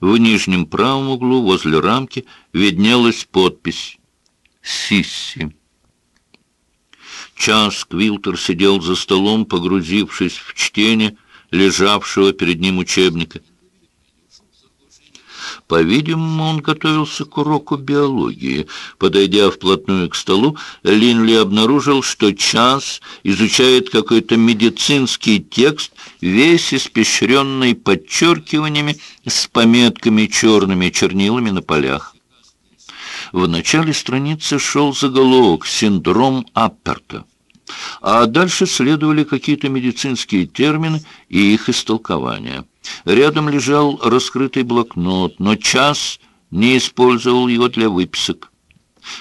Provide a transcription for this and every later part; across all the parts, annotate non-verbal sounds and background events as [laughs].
В нижнем правом углу возле рамки виднелась подпись «Сисси». Час Квилтер сидел за столом, погрузившись в чтение лежавшего перед ним учебника. По-видимому, он готовился к уроку биологии. Подойдя вплотную к столу, Линли обнаружил, что Час изучает какой-то медицинский текст, весь испещренный подчеркиваниями с пометками черными чернилами на полях. В начале страницы шел заголовок «Синдром Апперта» а дальше следовали какие-то медицинские термины и их истолкования. Рядом лежал раскрытый блокнот, но час не использовал его для выписок.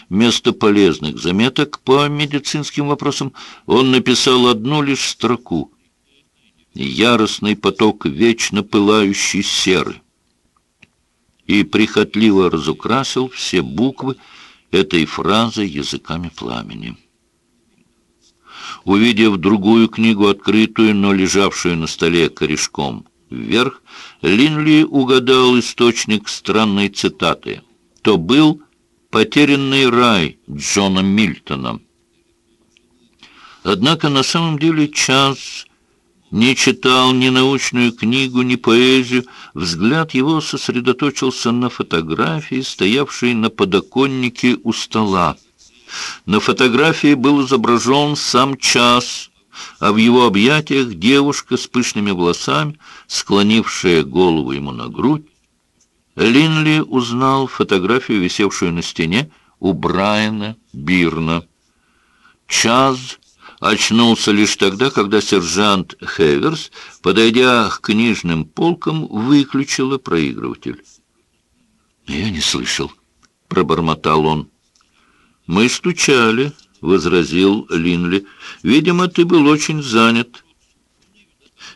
Вместо полезных заметок по медицинским вопросам он написал одну лишь строку «Яростный поток вечно пылающей серы» и прихотливо разукрасил все буквы этой фразы языками пламени. Увидев другую книгу, открытую, но лежавшую на столе корешком вверх, Линли угадал источник странной цитаты. То был «Потерянный рай» Джона Мильтона. Однако на самом деле Час не читал ни научную книгу, ни поэзию. Взгляд его сосредоточился на фотографии, стоявшей на подоконнике у стола. На фотографии был изображен сам час, а в его объятиях девушка с пышными волосами, склонившая голову ему на грудь. Линли узнал фотографию, висевшую на стене у Брайана Бирна. Час очнулся лишь тогда, когда сержант Хеверс, подойдя к книжным полкам, выключила проигрыватель. «Я не слышал», — пробормотал он. «Мы стучали», — возразил Линли. «Видимо, ты был очень занят».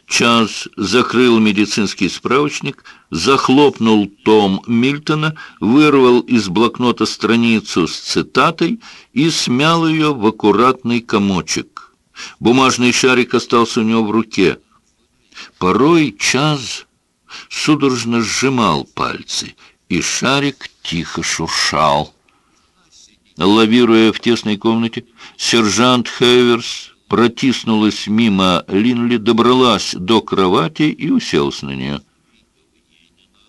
Чарльз закрыл медицинский справочник, захлопнул том Мильтона, вырвал из блокнота страницу с цитатой и смял ее в аккуратный комочек. Бумажный шарик остался у него в руке. Порой Чаз судорожно сжимал пальцы, и шарик тихо шуршал. Лавируя в тесной комнате, сержант Хеверс протиснулась мимо Линли, добралась до кровати и уселась на нее.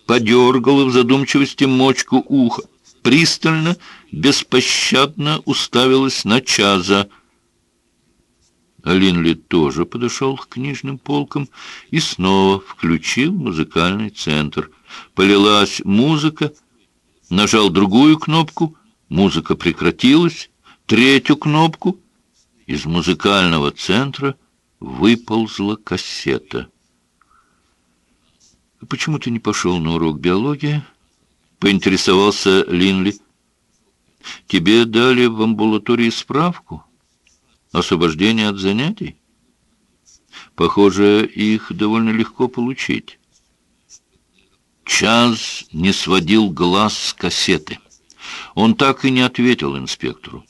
Подергала в задумчивости мочку уха, пристально, беспощадно уставилась на Чаза. Линли тоже подошел к книжным полкам и снова включил музыкальный центр. Полилась музыка, нажал другую кнопку — Музыка прекратилась, третью кнопку. Из музыкального центра выползла кассета. «Почему ты не пошел на урок биологии?» — поинтересовался Линли. «Тебе дали в амбулатории справку? Освобождение от занятий?» «Похоже, их довольно легко получить». Час не сводил глаз с кассеты. Он так и не ответил инспектору.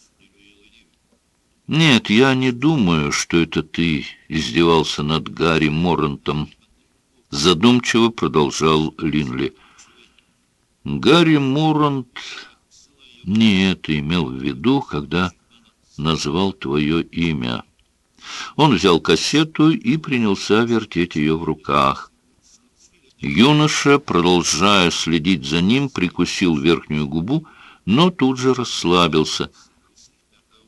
«Нет, я не думаю, что это ты издевался над Гарри Моррентом», — задумчиво продолжал Линли. «Гарри Моррент не это имел в виду, когда назвал твое имя». Он взял кассету и принялся вертеть ее в руках. Юноша, продолжая следить за ним, прикусил верхнюю губу но тут же расслабился.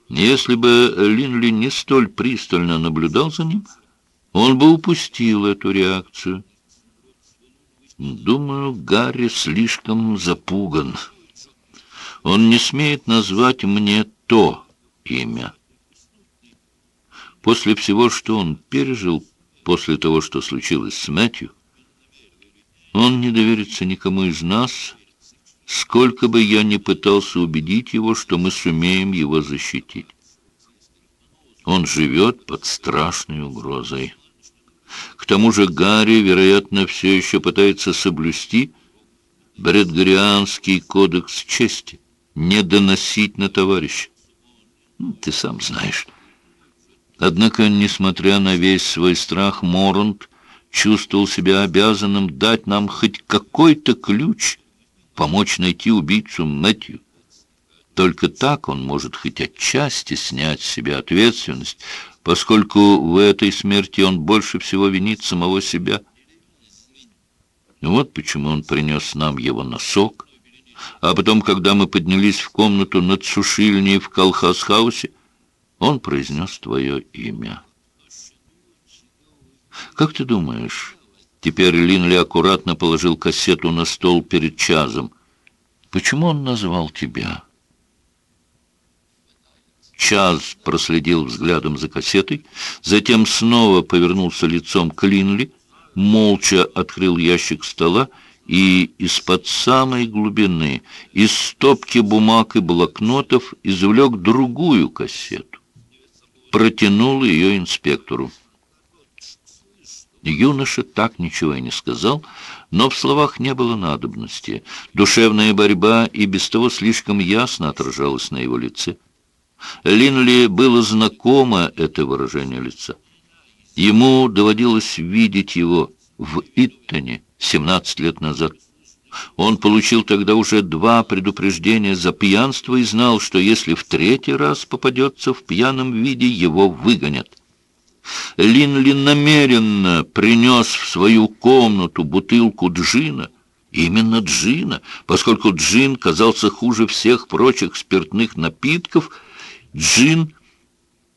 Если бы Линли не столь пристально наблюдал за ним, он бы упустил эту реакцию. Думаю, Гарри слишком запуган. Он не смеет назвать мне то имя. После всего, что он пережил, после того, что случилось с Мэтью, он не доверится никому из нас, сколько бы я ни пытался убедить его, что мы сумеем его защитить. Он живет под страшной угрозой. К тому же Гарри, вероятно, все еще пытается соблюсти Бредгарианский кодекс чести, не доносить на товарища. Ну, ты сам знаешь. Однако, несмотря на весь свой страх, Морант чувствовал себя обязанным дать нам хоть какой-то ключ, помочь найти убийцу Мэтью. Только так он может хоть отчасти снять с себя ответственность, поскольку в этой смерти он больше всего винит самого себя. Вот почему он принес нам его носок. А потом, когда мы поднялись в комнату над сушильней в колхозхаусе, он произнес твое имя. Как ты думаешь, теперь Линли аккуратно положил кассету на стол перед Чазом, почему он назвал тебя? Чаз проследил взглядом за кассетой, затем снова повернулся лицом к Линли, молча открыл ящик стола и из-под самой глубины, из стопки бумаг и блокнотов, извлек другую кассету. Протянул ее инспектору. Юноша так ничего и не сказал, но в словах не было надобности. Душевная борьба и без того слишком ясно отражалась на его лице. Линли было знакомо это выражение лица. Ему доводилось видеть его в Иттоне 17 лет назад. Он получил тогда уже два предупреждения за пьянство и знал, что если в третий раз попадется в пьяном виде, его выгонят. Линли намеренно принес в свою комнату бутылку джина, именно джина, поскольку джин казался хуже всех прочих спиртных напитков, джин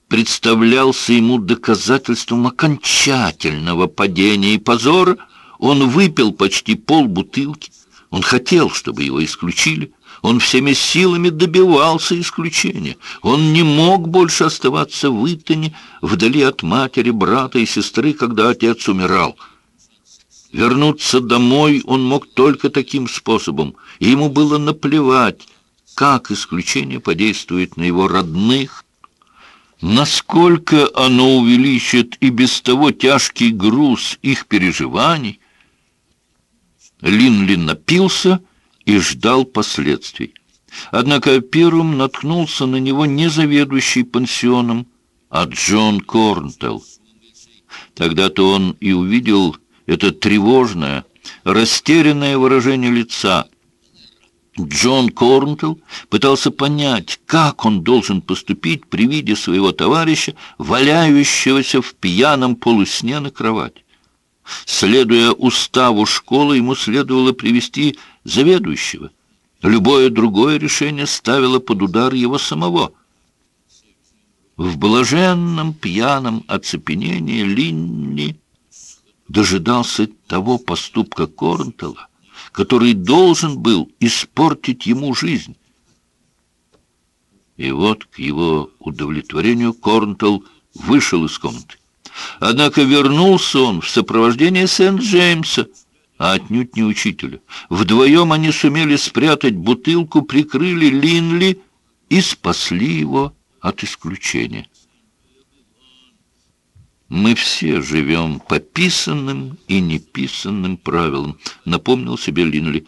представлялся ему доказательством окончательного падения и позора, он выпил почти пол бутылки. Он хотел, чтобы его исключили. Он всеми силами добивался исключения. Он не мог больше оставаться в Итоне, вдали от матери, брата и сестры, когда отец умирал. Вернуться домой он мог только таким способом, и ему было наплевать, как исключение подействует на его родных, насколько оно увеличит и без того тяжкий груз их переживаний, Линли напился и ждал последствий. Однако первым наткнулся на него не заведующий пансионом, а Джон Корнтелл. Тогда-то он и увидел это тревожное, растерянное выражение лица. Джон Корнтелл пытался понять, как он должен поступить при виде своего товарища, валяющегося в пьяном полусне на кровати. Следуя уставу школы, ему следовало привести заведующего. Любое другое решение ставило под удар его самого. В блаженном пьяном оцепенении Линни дожидался того поступка Корнтела, который должен был испортить ему жизнь. И вот к его удовлетворению Корнтел вышел из комнаты. Однако вернулся он в сопровождении Сент-Джеймса, а отнюдь не учителя. Вдвоем они сумели спрятать бутылку, прикрыли Линли и спасли его от исключения. «Мы все живем по писанным и неписанным правилам», — напомнил себе Линли.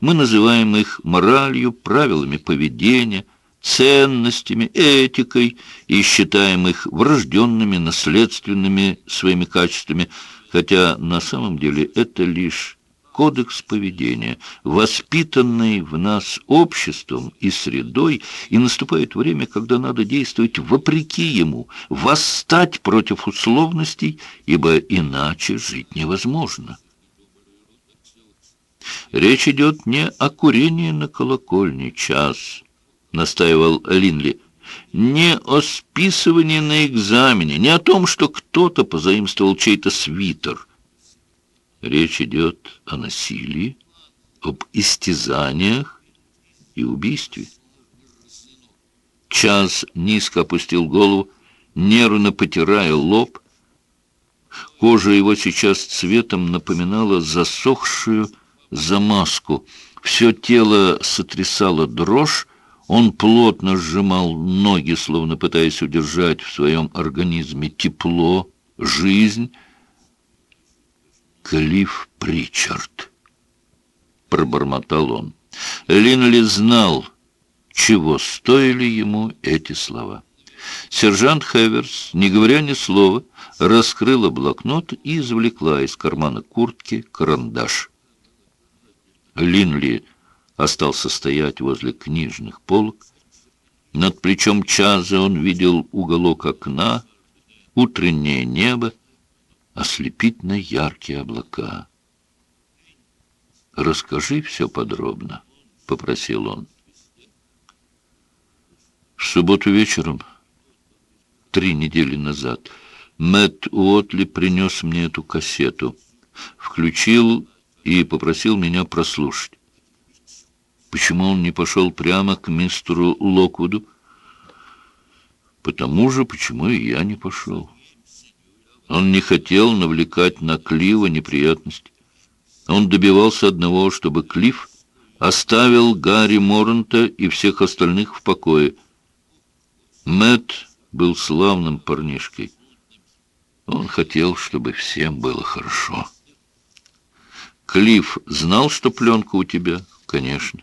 «Мы называем их моралью, правилами поведения, ценностями, этикой и считаем их врожденными, наследственными своими качествами, хотя на самом деле это лишь кодекс поведения, воспитанный в нас обществом и средой, и наступает время, когда надо действовать вопреки ему, восстать против условностей, ибо иначе жить невозможно. Речь идет не о курении на колокольне час, — настаивал Линли, — не о списывании на экзамене, не о том, что кто-то позаимствовал чей-то свитер. Речь идет о насилии, об истязаниях и убийстве. Час низко опустил голову, нервно потирая лоб. Кожа его сейчас цветом напоминала засохшую замазку. Все тело сотрясало дрожь, он плотно сжимал ноги, словно пытаясь удержать в своем организме тепло, жизнь. «Клифф Причард», — пробормотал он. Линли знал, чего стоили ему эти слова. Сержант Хеверс, не говоря ни слова, раскрыла блокнот и извлекла из кармана куртки карандаш. Линли остался стоять возле книжных полок. Над плечом Чаза он видел уголок окна, утреннее небо, ослепительно яркие облака. «Расскажи все подробно», — попросил он. В субботу вечером, три недели назад, Мэтт Уотли принес мне эту кассету, включил и попросил меня прослушать. Почему он не пошел прямо к мистеру Локвуду? Потому же, почему и я не пошел. Он не хотел навлекать на Клива неприятности. Он добивался одного, чтобы Клифф оставил Гарри Моррента и всех остальных в покое. Мэтт был славным парнишкой. Он хотел, чтобы всем было хорошо. Клифф знал, что пленка у тебя? Конечно.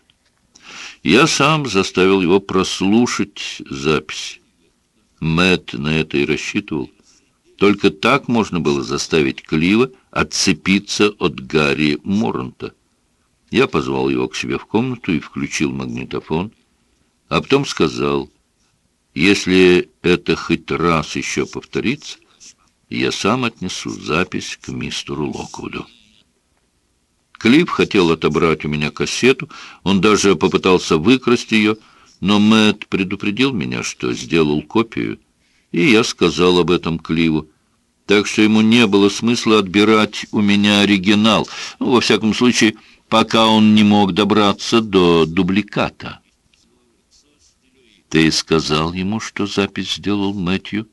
Я сам заставил его прослушать запись. Мэтт на это и рассчитывал. Только так можно было заставить Клива отцепиться от Гарри Моранта. Я позвал его к себе в комнату и включил магнитофон, а потом сказал, если это хоть раз еще повторится, я сам отнесу запись к мистеру Локвуду. Клифф хотел отобрать у меня кассету, он даже попытался выкрасть ее, но Мэтт предупредил меня, что сделал копию, и я сказал об этом Кливу. Так что ему не было смысла отбирать у меня оригинал, ну, во всяком случае, пока он не мог добраться до дубликата. «Ты сказал ему, что запись сделал Мэтью?»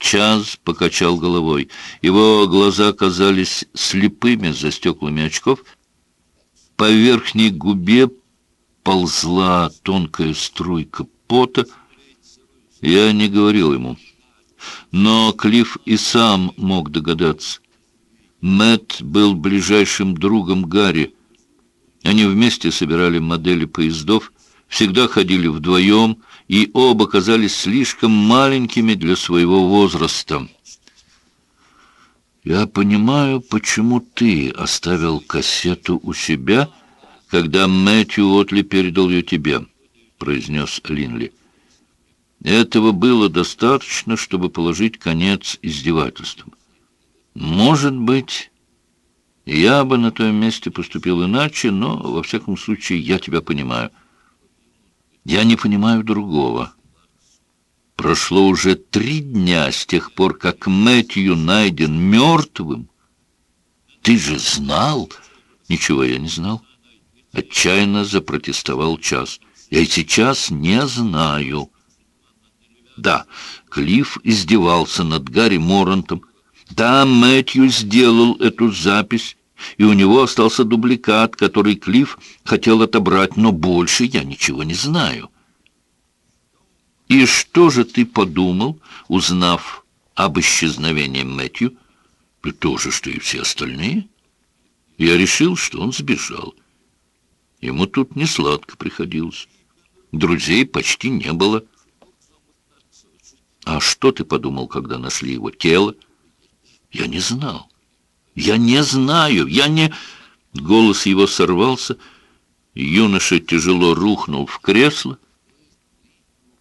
Чаз покачал головой. Его глаза казались слепыми за стеклами очков. По верхней губе ползла тонкая струйка пота. Я не говорил ему. Но Клифф и сам мог догадаться. Мэтт был ближайшим другом Гарри. Они вместе собирали модели поездов, всегда ходили вдвоем, и оба казались слишком маленькими для своего возраста. «Я понимаю, почему ты оставил кассету у себя, когда Мэтью Отли передал ее тебе», — произнес Линли. «Этого было достаточно, чтобы положить конец издевательствам. Может быть, я бы на том месте поступил иначе, но, во всяком случае, я тебя понимаю». Я не понимаю другого. Прошло уже три дня с тех пор, как Мэтью найден мертвым. Ты же знал? Ничего я не знал. Отчаянно запротестовал Час. Я и сейчас не знаю. Да, Клифф издевался над Гарри Морантом. Да, Мэтью сделал эту запись, и у него остался дубликат, который Клифф хотел отобрать, но больше я ничего не знаю. И что же ты подумал, узнав об исчезновении Мэтью? То же, что и все остальные. Я решил, что он сбежал. Ему тут не сладко приходилось. Друзей почти не было. А что ты подумал, когда нашли его тело? Я не знал. «Я не знаю, я не...» Голос его сорвался. Юноша тяжело рухнул в кресло.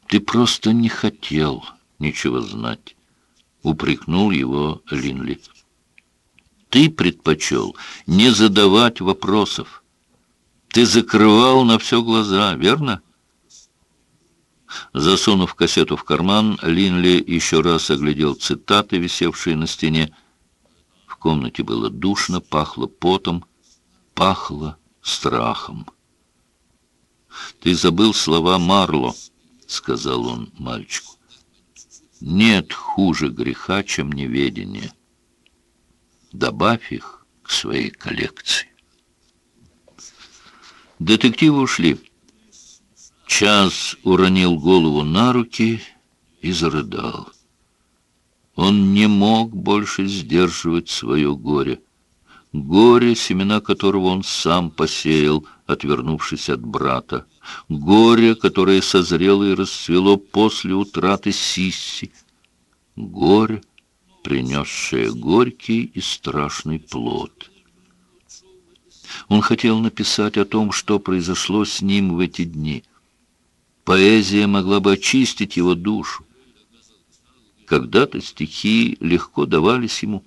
«Ты просто не хотел ничего знать», — упрекнул его Линли. «Ты предпочел не задавать вопросов. Ты закрывал на все глаза, верно?» Засунув кассету в карман, Линли еще раз оглядел цитаты, висевшие на стене комнате было душно, пахло потом, пахло страхом. «Ты забыл слова Марло», — сказал он мальчику. «Нет хуже греха, чем неведение. Добавь их к своей коллекции». Детективы ушли. Час уронил голову на руки и зарыдал. Он не мог больше сдерживать свое горе. горе, семена которого он сам посеял, отвернувшись от брата, горе, которое созрело и расцвело после утраты Сисси, горе, принесшее горький и страшный плод. Он хотел написать о том, что произошло с ним в эти дни. Поэзия могла бы очистить его душу. Когда-то стихи легко давались ему.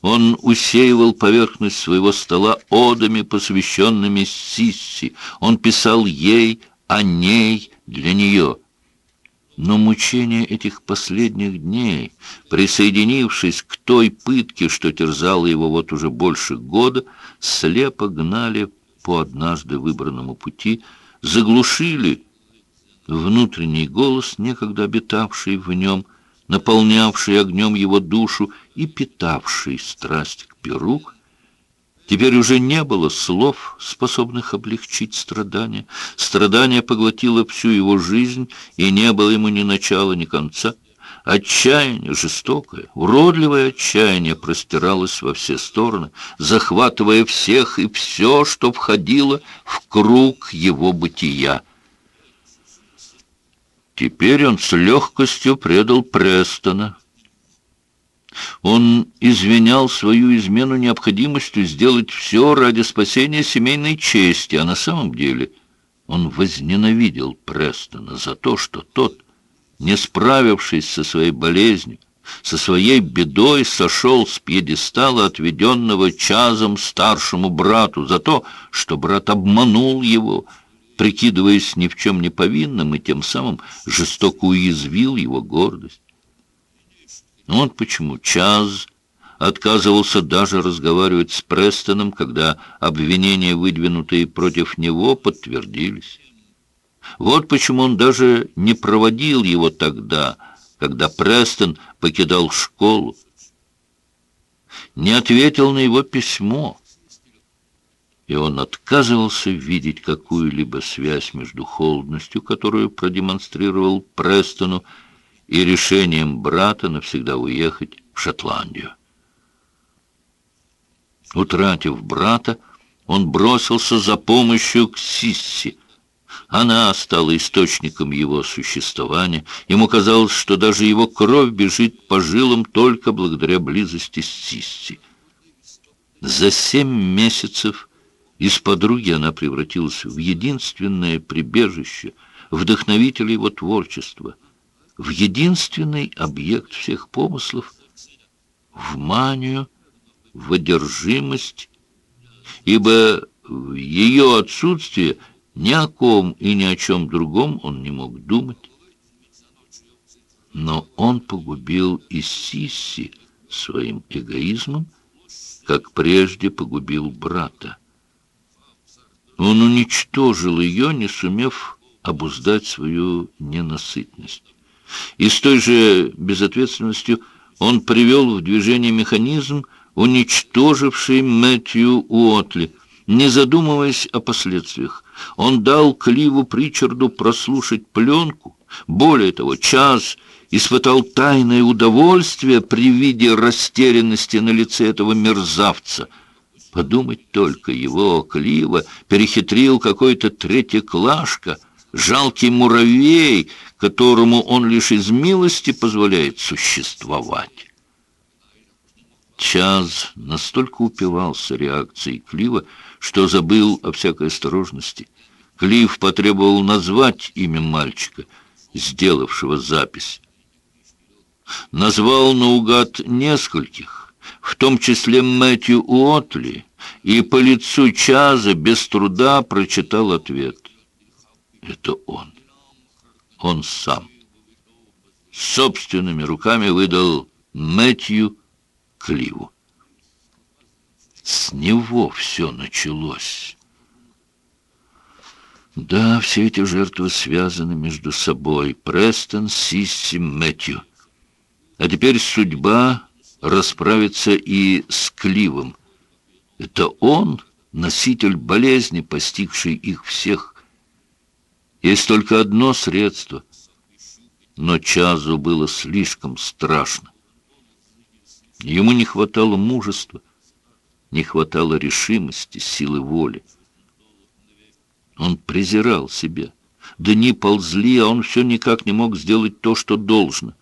Он усеивал поверхность своего стола одами, посвященными Сисси. Он писал ей, о ней, для нее. Но мучения этих последних дней, присоединившись к той пытке, что терзала его вот уже больше года, слепо гнали по однажды выбранному пути, заглушили внутренний голос, некогда обитавший в нем, наполнявший огнем его душу и питавший страсть к перу, Теперь уже не было слов, способных облегчить страдания. Страдание поглотило всю его жизнь, и не было ему ни начала, ни конца. Отчаяние, жестокое, уродливое отчаяние простиралось во все стороны, захватывая всех и все, что входило в круг его бытия. Теперь он с легкостью предал Престона, он извинял свою измену необходимостью сделать все ради спасения семейной чести, а на самом деле он возненавидел Престона за то, что тот, не справившись со своей болезнью, со своей бедой сошел с пьедестала, отведенного Чазом старшему брату, за то, что брат обманул его, прикидываясь ни в чем не повинным, и тем самым жестоко уязвил его гордость. Вот почему Чаз отказывался даже разговаривать с Престоном, когда обвинения, выдвинутые против него, подтвердились. Вот почему он даже не проводил его тогда, когда Престон покидал школу, не ответил на его письмо, и он отказывался видеть какую-либо связь между холодностью, которую продемонстрировал Престону, и решением брата навсегда уехать в Шотландию. Утратив брата, он бросился за помощью к Сисси. Она стала источником его существования. Ему казалось, что даже его кровь бежит по жилам только благодаря близости с Сисси. За семь месяцев из подруги она превратилась в единственное прибежище, вдохновитель его творчества — в единственный объект всех помыслов, в манию, в одержимость, ибо в ее отсутствие ни о ком и ни о чем другом он не мог думать. Но он погубил и Сисси своим эгоизмом, как прежде погубил брата. Он уничтожил ее, не сумев обуздать свою ненасытность. И с той же безответственностью он привел в движение механизм, уничтоживший Мэтью Уотли, не задумываясь о последствиях. Он дал Кливу Причарду прослушать пленку. Более того, час испытал тайное удовольствие при виде растерянности на лице этого мерзавца. Подумать только, его Клива перехитрил какой-то третьеклашка, жалкий муравей, которому он лишь из милости позволяет существовать. Чаз настолько упивался реакцией Клива, что забыл о всякой осторожности. Клив потребовал назвать имя мальчика, сделавшего запись. Назвал наугад нескольких, в том числе Мэтью Уотли, и по лицу Чаза без труда прочитал ответ. Это он он сам. Собственными руками выдал Мэтью Кливу. С него все началось. Да, все эти жертвы связаны между собой. Престон, Сисси, Мэтью. А теперь судьба расправится и с Кливом. Это он, носитель болезни, постигший их всех. Есть только одно средство, но Чазу было слишком страшно. Ему не хватало мужества, не хватало решимости, силы воли. Он презирал себя. Дни ползли, а он все никак не мог сделать то, что должно.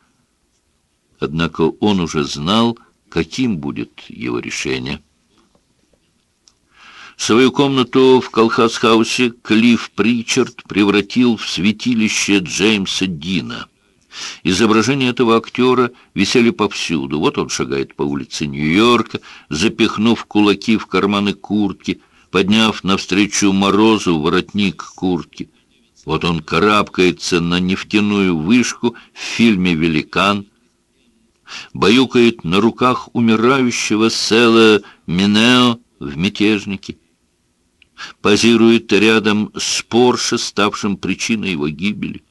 Однако он уже знал, каким будет его решение. Свою комнату в колхозхаусе Клифф Причард превратил в святилище Джеймса Дина. Изображения этого актера висели повсюду. Вот он шагает по улице Нью-Йорка, запихнув кулаки в карманы куртки, подняв навстречу морозу воротник куртки. Вот он карабкается на нефтяную вышку в фильме «Великан», баюкает на руках умирающего Села Минео в «Мятежнике», позирует рядом с Порше, ставшим причиной его гибели,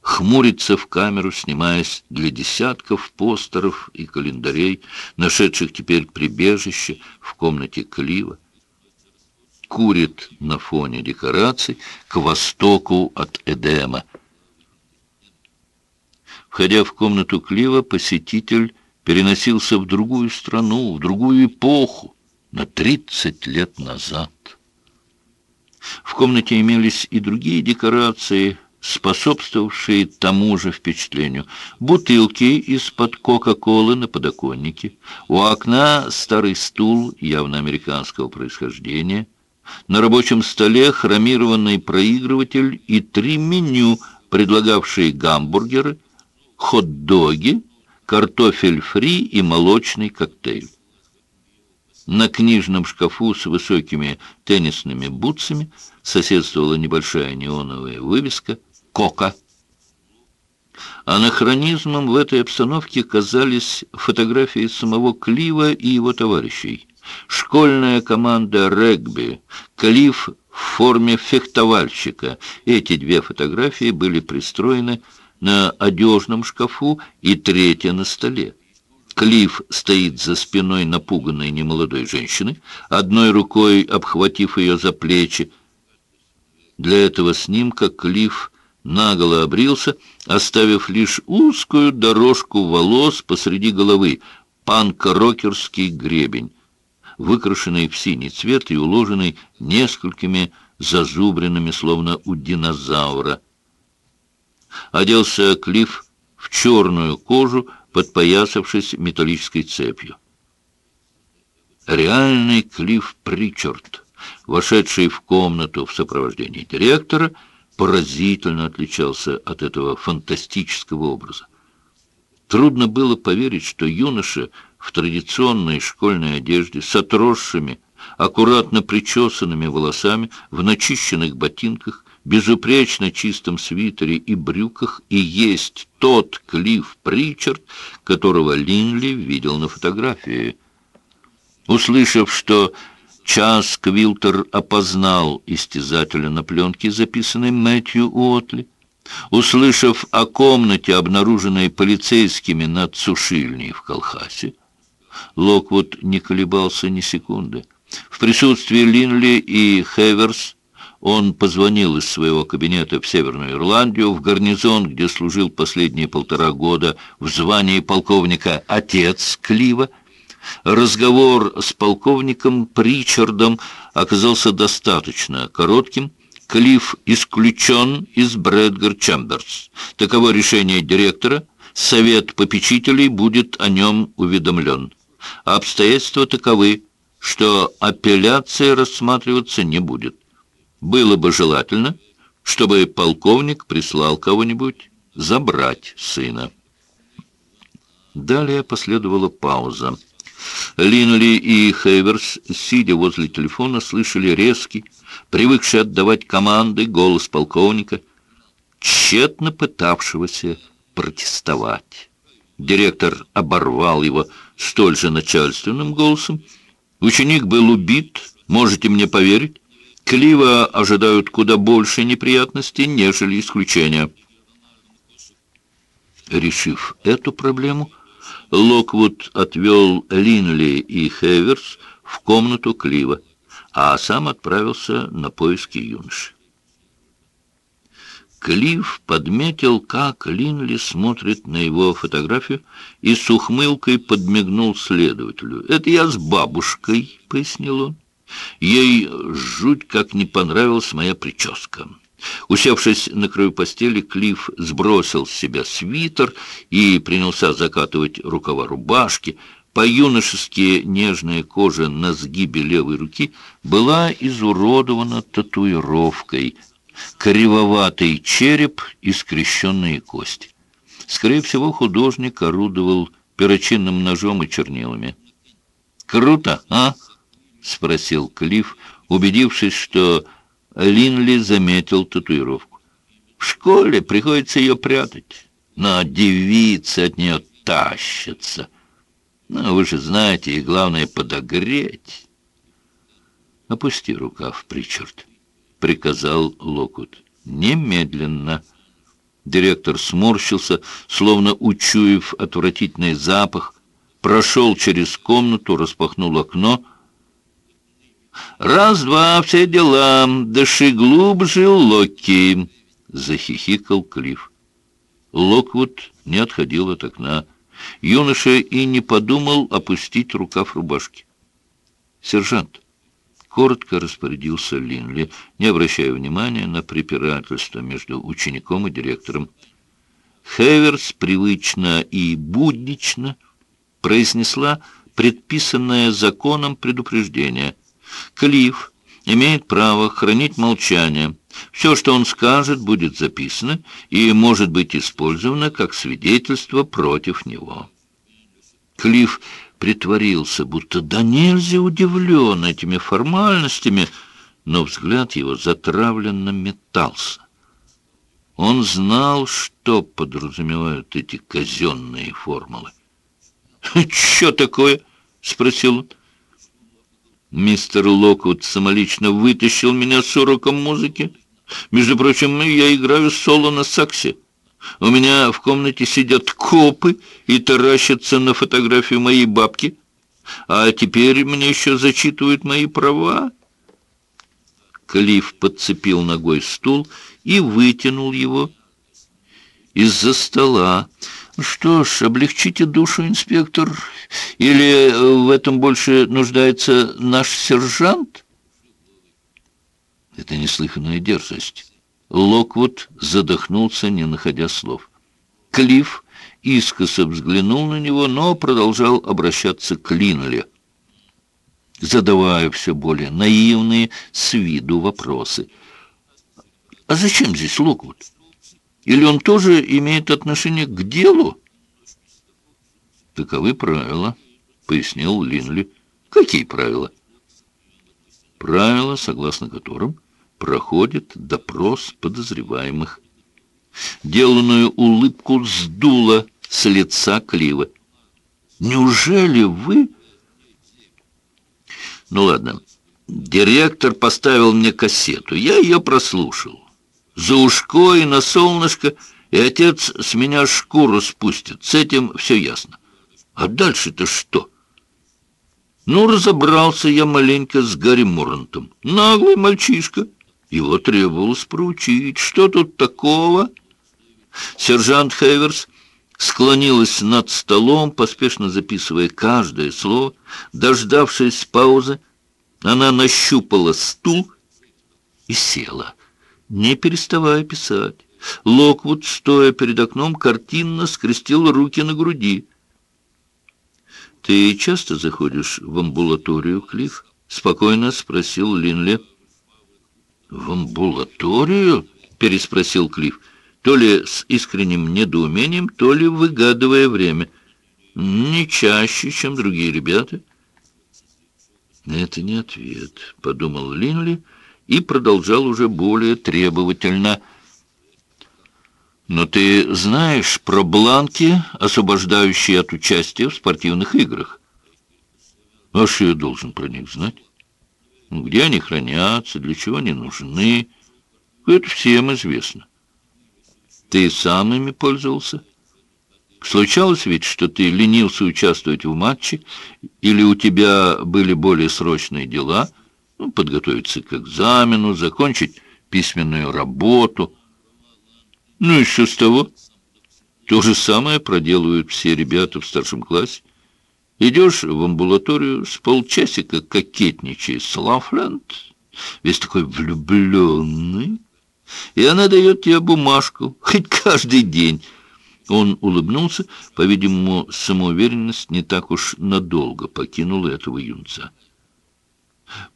хмурится в камеру, снимаясь для десятков постеров и календарей, нашедших теперь прибежище в комнате Клива, курит на фоне декораций к востоку от Эдема. Входя в комнату Клива, посетитель переносился в другую страну, в другую эпоху, на 30 лет назад. В комнате имелись и другие декорации, способствовавшие тому же впечатлению. Бутылки из-под Кока-Колы на подоконнике, у окна старый стул явно американского происхождения, на рабочем столе хромированный проигрыватель и три меню, предлагавшие гамбургеры, хот-доги, картофель фри и молочный коктейль. На книжном шкафу с высокими теннисными бутсами соседствовала небольшая неоновая вывеска «Кока». Анахронизмом в этой обстановке казались фотографии самого Клива и его товарищей. Школьная команда регби, Клив в форме фехтовальщика. Эти две фотографии были пристроены на одежном шкафу и третья на столе. Клифф стоит за спиной напуганной немолодой женщины, одной рукой обхватив ее за плечи. Для этого снимка Клифф наголо обрился, оставив лишь узкую дорожку волос посреди головы, панк-рокерский гребень, выкрашенный в синий цвет и уложенный несколькими зазубринами, словно у динозавра. Оделся Клифф в черную кожу, подпоясавшись металлической цепью. Реальный Клифф Причард, вошедший в комнату в сопровождении директора, поразительно отличался от этого фантастического образа. Трудно было поверить, что юноша в традиционной школьной одежде с отросшими, аккуратно причесанными волосами, в начищенных ботинках, безупречно чистом свитере и брюках и есть тот Клифф Причард, которого Линли видел на фотографии. Услышав, что Час Квилтер опознал истязателя на пленке, записанной Мэтью Уотли, услышав о комнате, обнаруженной полицейскими над сушильней в Колхасе, Локвуд не колебался ни секунды. В присутствии Линли и Хеверс он позвонил из своего кабинета в Северную Ирландию, в гарнизон, где служил последние полтора года в звании полковника отец Клива. Разговор с полковником Причардом оказался достаточно коротким. Клифф исключен из Брэдгар Чемберс. Таково решение директора. Совет попечителей будет о нем уведомлен. Обстоятельства таковы, что апелляция рассматриваться не будет. Было бы желательно, чтобы полковник прислал кого-нибудь забрать сына. Далее последовала пауза. Линли и Хейверс, сидя возле телефона, слышали резкий, привыкший отдавать команды, голос полковника, тщетно пытавшегося протестовать. Директор оборвал его столь же начальственным голосом. «Ученик был убит, можете мне поверить? Клива ожидают куда больше неприятностей, нежели исключения. Решив эту проблему, Локвуд отвел Линли и Хеверс в комнату Клива, а сам отправился на поиски юноши. Клифф подметил, как Линли смотрит на его фотографию и с ухмылкой подмигнул следователю. «Это я с бабушкой», — пояснил он. «Ей жуть как не понравилась моя прическа». Усевшись на краю постели, Клифф сбросил с себя свитер и принялся закатывать рукава рубашки. По-юношески нежная кожа на сгибе левой руки была изуродована татуировкой — кривоватый череп и скрещенные кости. Скорее всего, художник орудовал перочинным ножом и чернилами. «Круто, а?» — спросил Клифф, убедившись, что Линли заметил татуировку. «В школе приходится ее прятать, но девицы от нее тащатся. Ну, вы же знаете, и главное — подогреть». «Опусти рукав, Причард», — приказал Локут. «Немедленно!» Директор сморщился, словно учуяв отвратительный запах, прошел через комнату, распахнул окно. «Раз-два, все дела, дыши глубже, Локи!» — захихикал Клифф. Локвуд не отходил от окна. Юноша и не подумал опустить рукав рубашки. «Сержант!» коротко распорядился Линли, не обращая внимания на препирательство между учеником и директором. Хеверс привычно и буднично произнесла предписанное законом предупреждение. Клифф имеет право хранить молчание. Все, что он скажет, будет записано и может быть использовано как свидетельство против него. Клифф притворился, будто да нельзя удивлен этими формальностями, но взгляд его затравленно метался. Он знал, что подразумевают эти казенные формулы. «Что такое?» — спросил он. Мистер Локвуд самолично вытащил меня с уроком музыки. Между прочим, я играю соло на саксе. У меня в комнате сидят копы и таращатся на фотографию моей бабки. А теперь мне еще зачитывают мои права. Клифф подцепил ногой стул и вытянул его из-за стола. «Что ж, облегчите душу, инспектор. Или в этом больше нуждается наш сержант?» «Это неслыханная дерзость». Локвуд задохнулся, не находя слов. Клифф искоса взглянул на него, но продолжал обращаться к Линле, задавая все более наивные с виду вопросы. «А зачем здесь Локвуд? Или он тоже имеет отношение к делу?» «Таковы правила», — пояснил Линли. «Какие правила?» «Правила, согласно которым...» проходит допрос подозреваемых. Деланную улыбку сдуло с лица Клива. «Неужели вы...» «Ну ладно, директор поставил мне кассету, я ее прослушал. За ушко и на солнышко, и отец с меня шкуру спустит, с этим все ясно. А дальше-то что?» Ну, разобрался я маленько с Гарри Морантом. Наглый мальчишка. Его требовалось проучить. Что тут такого? Сержант Хейверс склонилась над столом, поспешно записывая каждое слово. Дождавшись паузы, она нащупала стул и села, не переставая писать. Локвуд, стоя перед окном, картинно скрестил руки на груди. «Ты часто заходишь в амбулаторию, Клифф?» — спокойно спросил Линли. «В амбулаторию?» — переспросил Клифф, то ли с искренним недоумением, то ли выгадывая время. «Не чаще, чем другие ребята». «Это не ответ», — подумал Линли и продолжал уже более требовательно. «Но ты знаешь про бланки, освобождающие от участия в спортивных играх?» «А что я должен про них знать?» Где они хранятся, для чего они нужны, это всем известно. Ты сам ими пользовался? Случалось ведь, что ты ленился участвовать в матче, или у тебя были более срочные дела, ну, подготовиться к экзамену, закончить письменную работу. Ну что с того? То же самое проделывают все ребята в старшем классе. Идешь в амбулаторию с полчасика кокетничая с Лафленд, весь такой влюбленный, и она дает тебе бумажку, хоть каждый день. Он улыбнулся, по-видимому, самоуверенность не так уж надолго покинула этого юнца.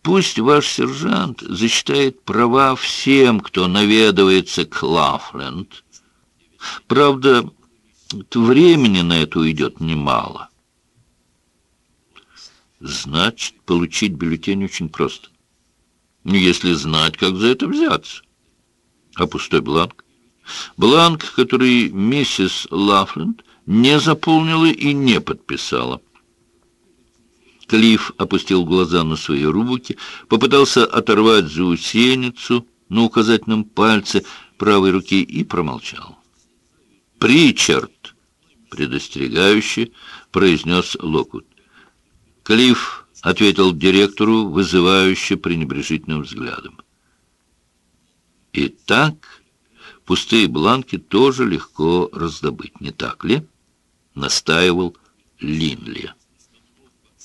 Пусть ваш сержант засчитает права всем, кто наведывается к Лафленд. Правда, времени на это уйдет немало. Значит, получить бюллетень очень просто. Если знать, как за это взяться. А пустой бланк? Бланк, который миссис Лафленд не заполнила и не подписала. Клифф опустил глаза на свои рубуки, попытался оторвать заусеницу на указательном пальце правой руки и промолчал. «Причард!» — предостерегающе произнес Локут. Клифф ответил директору вызывающе пренебрежительным взглядом. Итак, пустые бланки тоже легко раздобыть, не так ли? Настаивал Линли.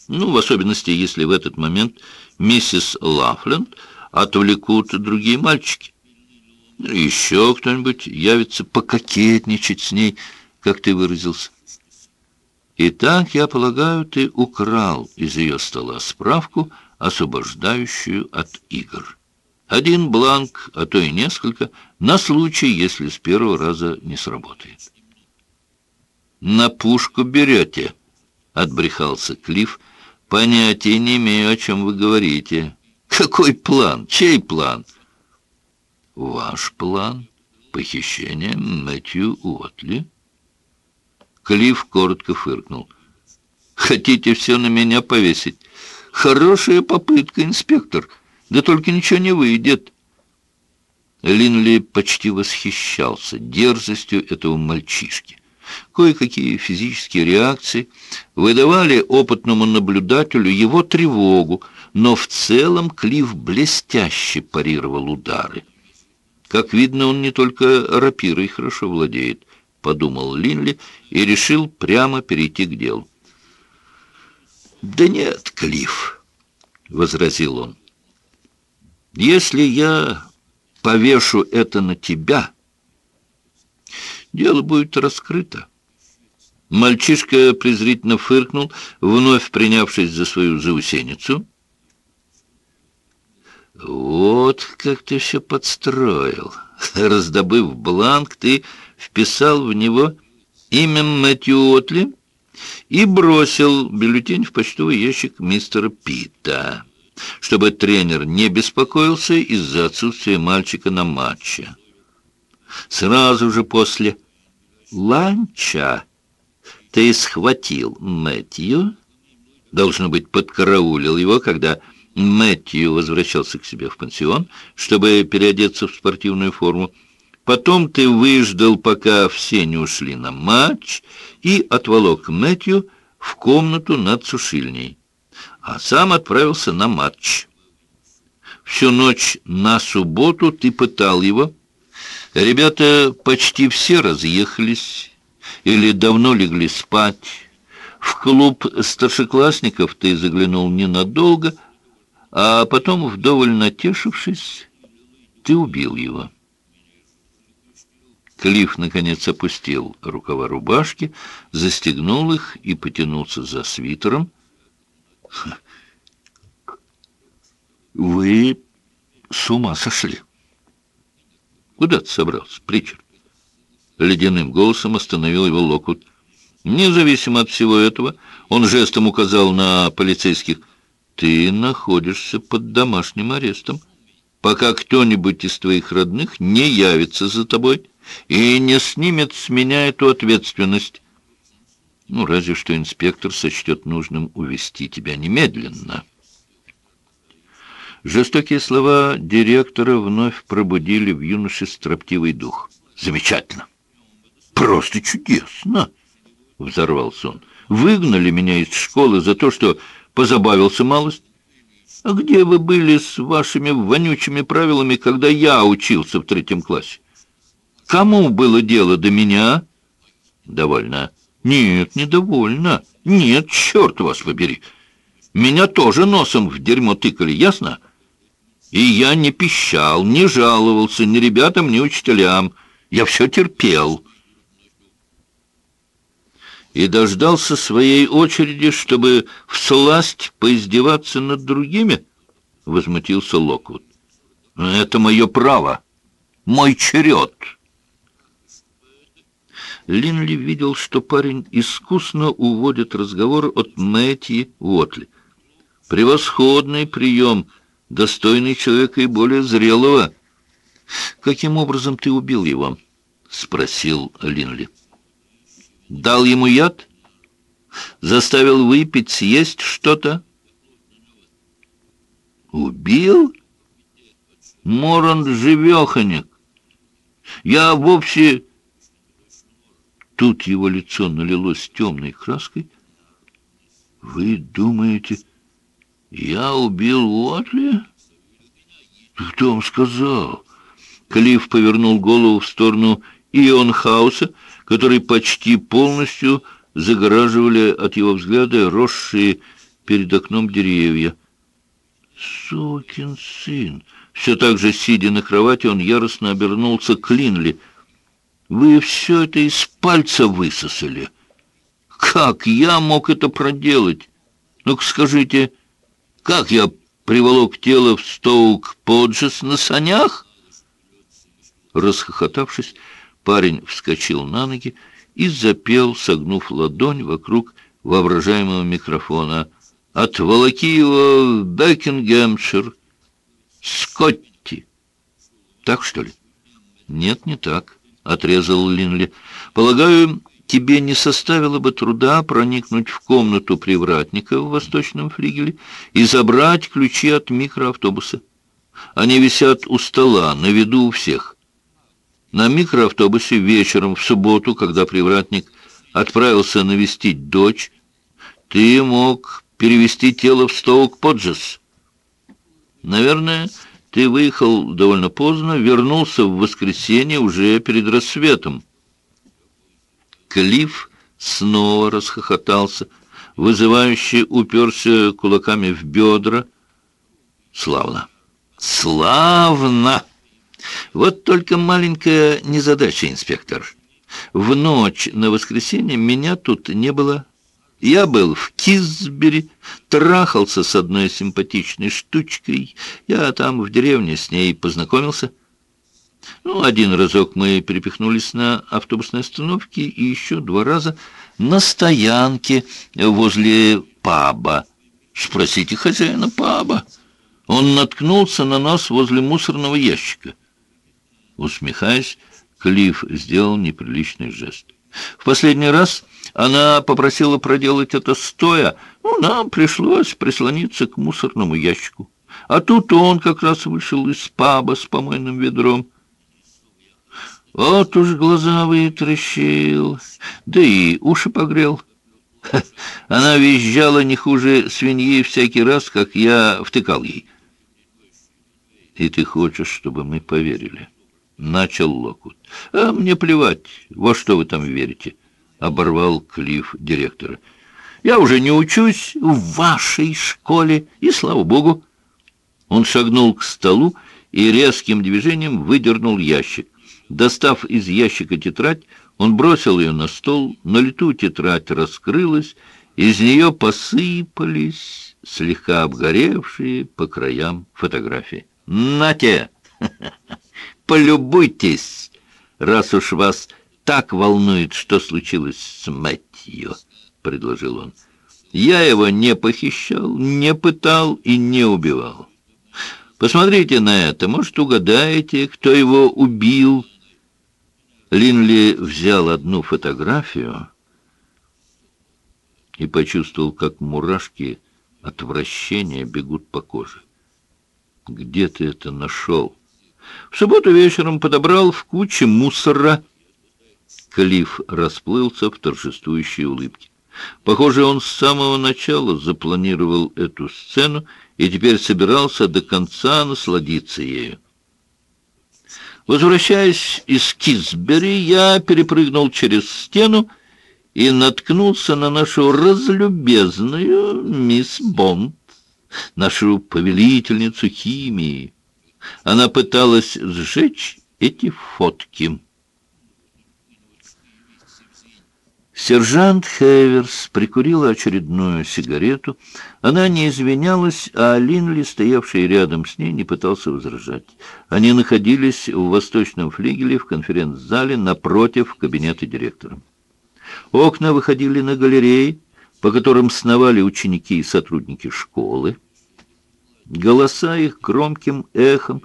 Ну, в особенности, если в этот момент миссис Лафленд отвлекут другие мальчики. Еще кто-нибудь явится пококетничать с ней, как ты выразился. Итак, я полагаю, ты украл из ее стола справку, освобождающую от игр. Один бланк, а то и несколько, на случай, если с первого раза не сработает. «На пушку берете», — отбрехался Клифф. «Понятия не имею, о чем вы говорите. Какой план? Чей план?» «Ваш план? Похищение Мэтью Уотли?» Клифф коротко фыркнул. «Хотите все на меня повесить? Хорошая попытка, инспектор, да только ничего не выйдет». Линли почти восхищался дерзостью этого мальчишки. Кое-какие физические реакции выдавали опытному наблюдателю его тревогу, но в целом Клифф блестяще парировал удары. Как видно, он не только рапирой хорошо владеет подумал Линли и решил прямо перейти к делу. «Да нет, Клифф», — возразил он, — «если я повешу это на тебя, дело будет раскрыто». Мальчишка презрительно фыркнул, вновь принявшись за свою заусеницу. «Вот как ты все подстроил. Раздобыв бланк, ты вписал в него имя Мэтью и бросил бюллетень в почтовый ящик мистера Питта, чтобы тренер не беспокоился из-за отсутствия мальчика на матче. Сразу же после ланча ты схватил Мэтью, должно быть, подкараулил его, когда Мэтью возвращался к себе в пансион, чтобы переодеться в спортивную форму, Потом ты выждал, пока все не ушли на матч, и отволок Мэтью в комнату над сушильней, а сам отправился на матч. Всю ночь на субботу ты пытал его. Ребята почти все разъехались или давно легли спать. В клуб старшеклассников ты заглянул ненадолго, а потом, вдоволь натешившись, ты убил его. Клифф, наконец, опустил рукава рубашки, застегнул их и потянулся за свитером. «Вы с ума сошли!» «Куда ты собрался, Причард?» Ледяным голосом остановил его Локвуд. «Независимо от всего этого, он жестом указал на полицейских. Ты находишься под домашним арестом, пока кто-нибудь из твоих родных не явится за тобой» и не снимет с меня эту ответственность. Ну, разве что инспектор сочтет нужным увести тебя немедленно. Жестокие слова директора вновь пробудили в юноше строптивый дух. Замечательно! Просто чудесно! Взорвался он. Выгнали меня из школы за то, что позабавился малость. А где вы были с вашими вонючими правилами, когда я учился в третьем классе? Кому было дело до меня? Довольно. Нет, недовольно. Нет, черт вас побери. Меня тоже носом в дерьмо тыкали, ясно? И я не пищал, не жаловался ни ребятам, ни учителям. Я все терпел. И дождался своей очереди, чтобы всласть поиздеваться над другими, — возмутился Локвуд. Это мое право, мой черед. Линли видел, что парень искусно уводит разговор от Мэтти Уотли. Превосходный прием, достойный человека и более зрелого. «Каким образом ты убил его?» — спросил Линли. «Дал ему яд? Заставил выпить, съесть что-то?» «Убил? Моран живеханик! Я вовсе...» Тут его лицо налилось темной краской. «Вы думаете, я убил Уотли?» «Кто вам сказал?» Клифф повернул голову в сторону Ионхауса, который почти полностью загораживали от его взгляда росшие перед окном деревья. «Сукин сын!» Все так же, сидя на кровати, он яростно обернулся к Линли — вы все это из пальца высосали. Как я мог это проделать? Ну-ка скажите, как я приволок тело в Стоук-Поджес на санях? Расхохотавшись, парень вскочил на ноги и запел, согнув ладонь вокруг воображаемого микрофона. «Отволоки его в Бекингемшир! Скотти!» Так, что ли? Нет, не так отрезал Линли. «Полагаю, тебе не составило бы труда проникнуть в комнату привратника в восточном флигеле и забрать ключи от микроавтобуса. Они висят у стола, на виду у всех. На микроавтобусе вечером в субботу, когда привратник отправился навестить дочь, ты мог перевести тело в Стоук-Поджес. Наверное, ты выехал довольно поздно, вернулся в воскресенье уже перед рассветом. Клифф снова расхохотался, вызывающе уперся кулаками в бедра. Славно! Славно! Вот только маленькая незадача, инспектор. В ночь на воскресенье меня тут не было я был в Кизбери, трахался с одной симпатичной штучкой. Я там в деревне с ней познакомился. Ну, один разок мы перепихнулись на автобусной остановке и еще два раза на стоянке возле паба. Спросите хозяина паба. Он наткнулся на нас возле мусорного ящика. Усмехаясь, Клифф сделал неприличный жест. В последний раз она попросила проделать это стоя. Ну, нам пришлось прислониться к мусорному ящику. А тут он как раз вышел из паба с помойным ведром. Вот уж глаза вытращил, да и уши погрел. Она визжала не хуже свиньи всякий раз, как я втыкал ей. И ты хочешь, чтобы мы поверили? Начал Локут. А мне плевать, во что вы там верите. — оборвал Клифф директора. «Я уже не учусь в вашей школе, и слава богу!» Он шагнул к столу и резким движением выдернул ящик. Достав из ящика тетрадь, он бросил ее на стол, на лету тетрадь раскрылась, из нее посыпались слегка обгоревшие по краям фотографии. «Нате! [laughs] Полюбуйтесь, раз уж вас так волнует, что случилось с Мэтью», — предложил он. «Я его не похищал, не пытал и не убивал. Посмотрите на это, может, угадаете, кто его убил?» Линли взял одну фотографию и почувствовал, как мурашки отвращения бегут по коже. «Где ты это нашел?» «В субботу вечером подобрал в куче мусора», Клифф расплылся в торжествующей улыбке. Похоже, он с самого начала запланировал эту сцену и теперь собирался до конца насладиться ею. Возвращаясь из Кисбери, я перепрыгнул через стену и наткнулся на нашу разлюбезную мисс Бонд, нашу повелительницу химии. Она пыталась сжечь эти фотки. Сержант Хеверс прикурила очередную сигарету. Она не извинялась, а Линли, стоявший рядом с ней, не пытался возражать. Они находились в восточном флигеле в конференц-зале напротив кабинета директора. Окна выходили на галереи, по которым сновали ученики и сотрудники школы. Голоса их громким эхом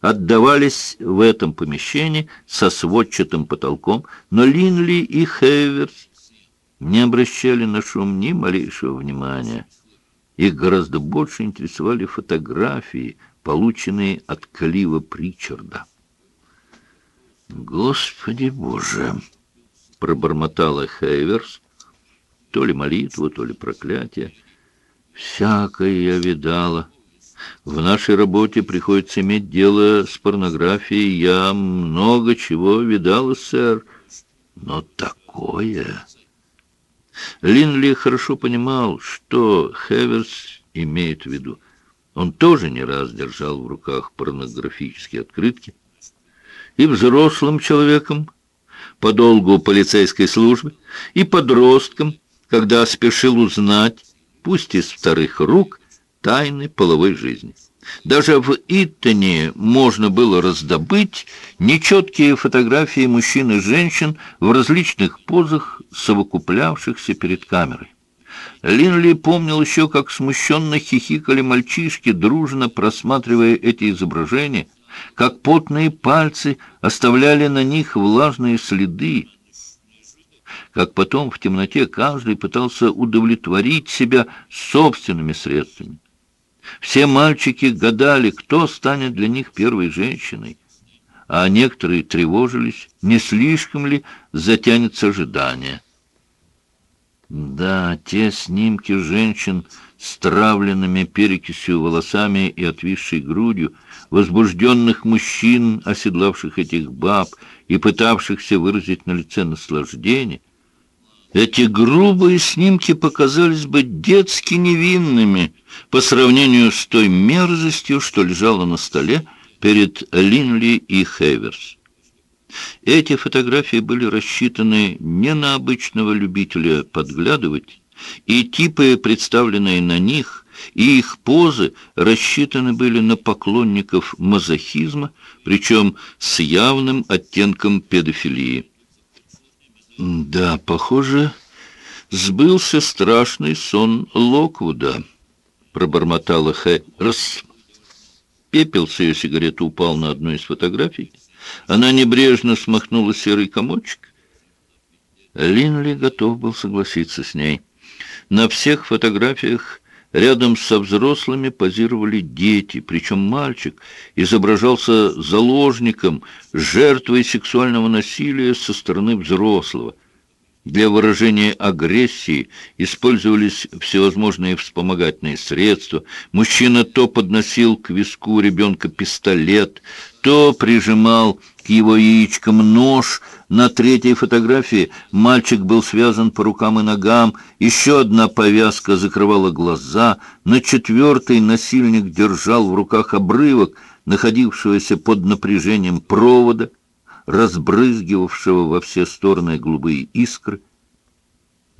отдавались в этом помещении со сводчатым потолком, но Линли и Хеверс не обращали на шум ни малейшего внимания. Их гораздо больше интересовали фотографии, полученные от Клива Причарда. «Господи Боже!» — пробормотала Хейверс. То ли молитва, то ли проклятие. «Всякое я видала. В нашей работе приходится иметь дело с порнографией. Я много чего видала, сэр. Но такое...» Линли хорошо понимал, что Хеверс имеет в виду. Он тоже не раз держал в руках порнографические открытки. И взрослым человеком, по долгу полицейской службы, и подросткам, когда спешил узнать, пусть из вторых рук, тайны половой жизни. Даже в Иттоне можно было раздобыть нечеткие фотографии мужчин и женщин в различных позах, совокуплявшихся перед камерой. Линли помнил еще, как смущенно хихикали мальчишки, дружно просматривая эти изображения, как потные пальцы оставляли на них влажные следы, как потом в темноте каждый пытался удовлетворить себя собственными средствами. Все мальчики гадали, кто станет для них первой женщиной, а некоторые тревожились, не слишком ли затянется ожидание. Да, те снимки женщин с травленными перекисью волосами и отвисшей грудью, возбужденных мужчин, оседлавших этих баб и пытавшихся выразить на лице наслаждение — эти грубые снимки показались бы детски невинными по сравнению с той мерзостью, что лежала на столе перед Линли и Хеверс. Эти фотографии были рассчитаны не на обычного любителя подглядывать, и типы, представленные на них, и их позы рассчитаны были на поклонников мазохизма, причем с явным оттенком педофилии. Да, похоже, сбылся страшный сон Локвуда, пробормотала Хэ. Раз. Пепел с ее сигареты упал на одну из фотографий. Она небрежно смахнула серый комочек. Линли готов был согласиться с ней. На всех фотографиях Рядом со взрослыми позировали дети, причем мальчик изображался заложником, жертвой сексуального насилия со стороны взрослого. Для выражения агрессии использовались всевозможные вспомогательные средства. Мужчина то подносил к виску ребенка пистолет, то прижимал к его яичкам нож. На третьей фотографии мальчик был связан по рукам и ногам, еще одна повязка закрывала глаза, на четвертой насильник держал в руках обрывок, находившегося под напряжением провода, разбрызгивавшего во все стороны голубые искры.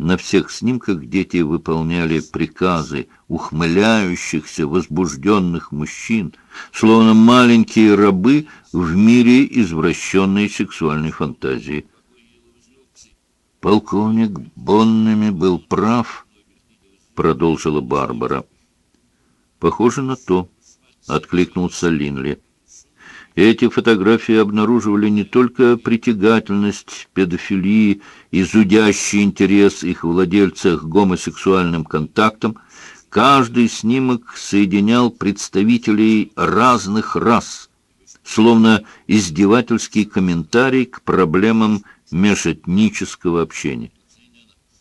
На всех снимках дети выполняли приказы ухмыляющихся, возбужденных мужчин, словно маленькие рабы в мире извращенной сексуальной фантазии. «Полковник Боннами был прав», — продолжила Барбара. «Похоже на то», — откликнулся Линли. Эти фотографии обнаруживали не только притягательность педофилии и зудящий интерес их владельца к гомосексуальным контактам, каждый снимок соединял представителей разных рас, словно издевательский комментарий к проблемам межэтнического общения.